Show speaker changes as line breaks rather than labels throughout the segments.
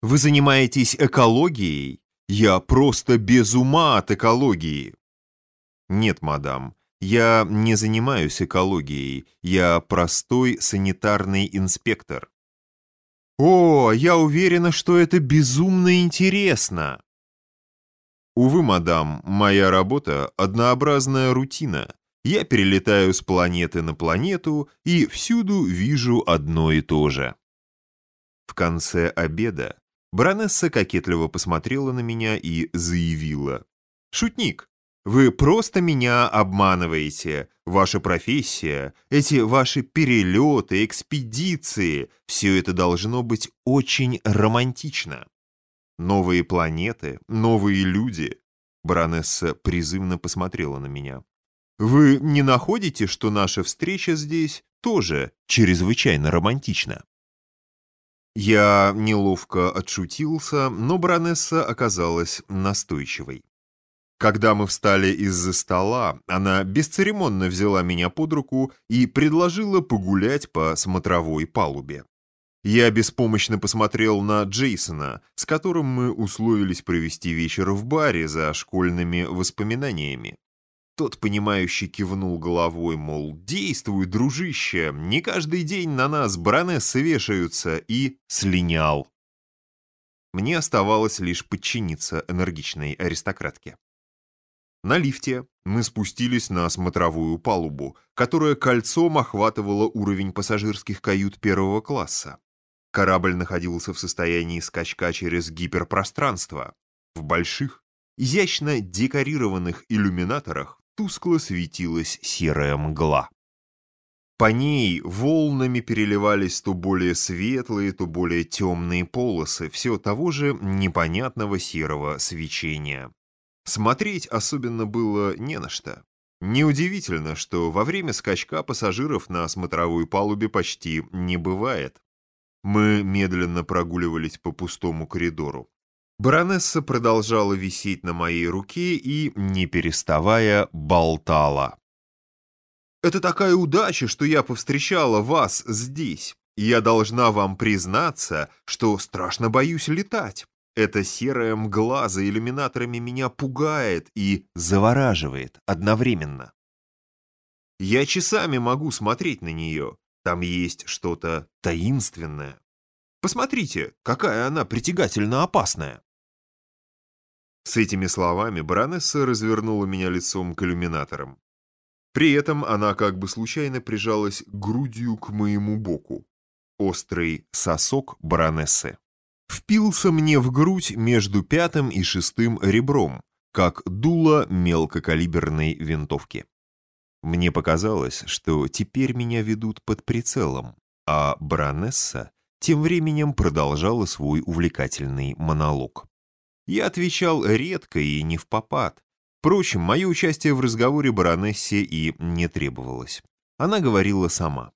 Вы занимаетесь экологией? Я просто без ума от экологии. Нет, мадам, я не занимаюсь экологией. Я простой санитарный инспектор. О, я уверена, что это безумно интересно. Увы, мадам, моя работа — однообразная рутина. Я перелетаю с планеты на планету и всюду вижу одно и то же. В конце обеда баронесса кокетливо посмотрела на меня и заявила. «Шутник, вы просто меня обманываете. Ваша профессия, эти ваши перелеты, экспедиции — все это должно быть очень романтично. Новые планеты, новые люди». Баронесса призывно посмотрела на меня. Вы не находите, что наша встреча здесь тоже чрезвычайно романтична? Я неловко отшутился, но баронесса оказалась настойчивой. Когда мы встали из-за стола, она бесцеремонно взяла меня под руку и предложила погулять по смотровой палубе. Я беспомощно посмотрел на Джейсона, с которым мы условились провести вечер в баре за школьными воспоминаниями. Тот, понимающий, кивнул головой, мол, действуй, дружище, не каждый день на нас баронессы вешаются, и слинял. Мне оставалось лишь подчиниться энергичной аристократке. На лифте мы спустились на смотровую палубу, которая кольцом охватывала уровень пассажирских кают первого класса. Корабль находился в состоянии скачка через гиперпространство. В больших, изящно декорированных иллюминаторах тускло светилась серая мгла. По ней волнами переливались то более светлые, то более темные полосы все того же непонятного серого свечения. Смотреть особенно было не на что. Неудивительно, что во время скачка пассажиров на смотровой палубе почти не бывает. Мы медленно прогуливались по пустому коридору. Баронесса продолжала висеть на моей руке и, не переставая, болтала. «Это такая удача, что я повстречала вас здесь. Я должна вам признаться, что страшно боюсь летать. Эта серая мгла за иллюминаторами меня пугает и завораживает одновременно. Я часами могу смотреть на нее. Там есть что-то таинственное. Посмотрите, какая она притягательно опасная. С этими словами баронесса развернула меня лицом к иллюминаторам. При этом она как бы случайно прижалась грудью к моему боку. Острый сосок баронессы впился мне в грудь между пятым и шестым ребром, как дуло мелкокалиберной винтовки. Мне показалось, что теперь меня ведут под прицелом, а баронесса тем временем продолжала свой увлекательный монолог. Я отвечал редко и не в попад. Впрочем, мое участие в разговоре баронессе и не требовалось. Она говорила сама.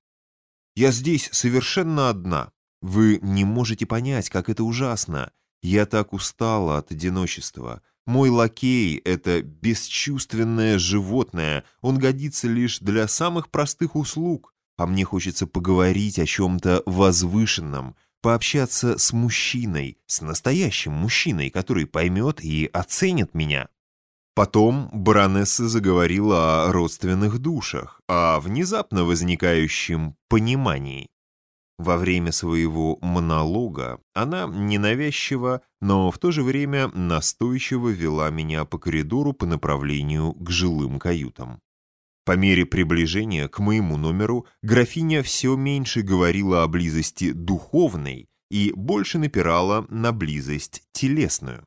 «Я здесь совершенно одна. Вы не можете понять, как это ужасно. Я так устала от одиночества. Мой лакей — это бесчувственное животное. Он годится лишь для самых простых услуг. А мне хочется поговорить о чем-то возвышенном, пообщаться с мужчиной, с настоящим мужчиной, который поймет и оценит меня. Потом баронесса заговорила о родственных душах, о внезапно возникающем понимании. Во время своего монолога она ненавязчиво, но в то же время настойчиво вела меня по коридору по направлению к жилым каютам. По мере приближения к моему номеру графиня все меньше говорила о близости духовной и больше напирала на близость телесную.